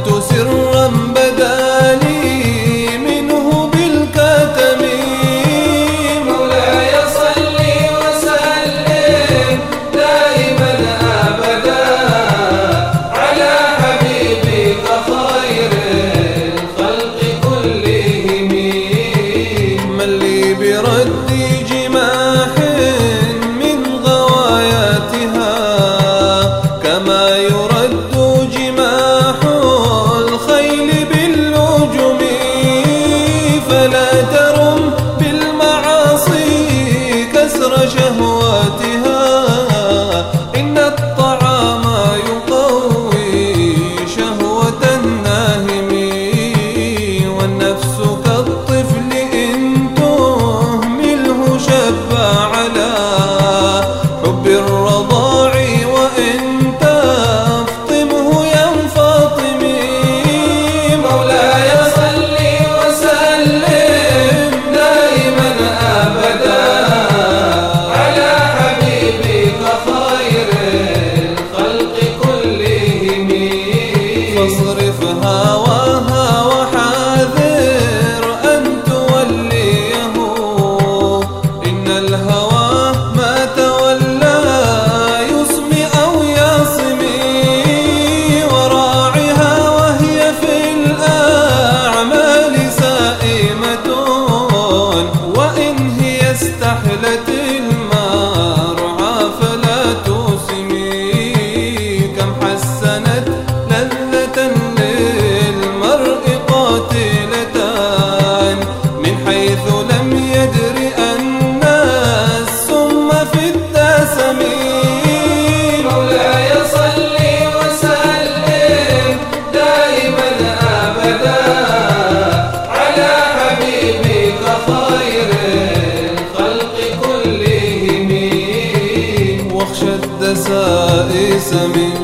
أعلنت سرا بدا منه بالكتم. مولاي صل وسلم دائما أبدا على حبيبك خير الخلق كلهم. من لي بردي ليس من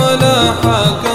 ولا حكم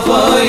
vai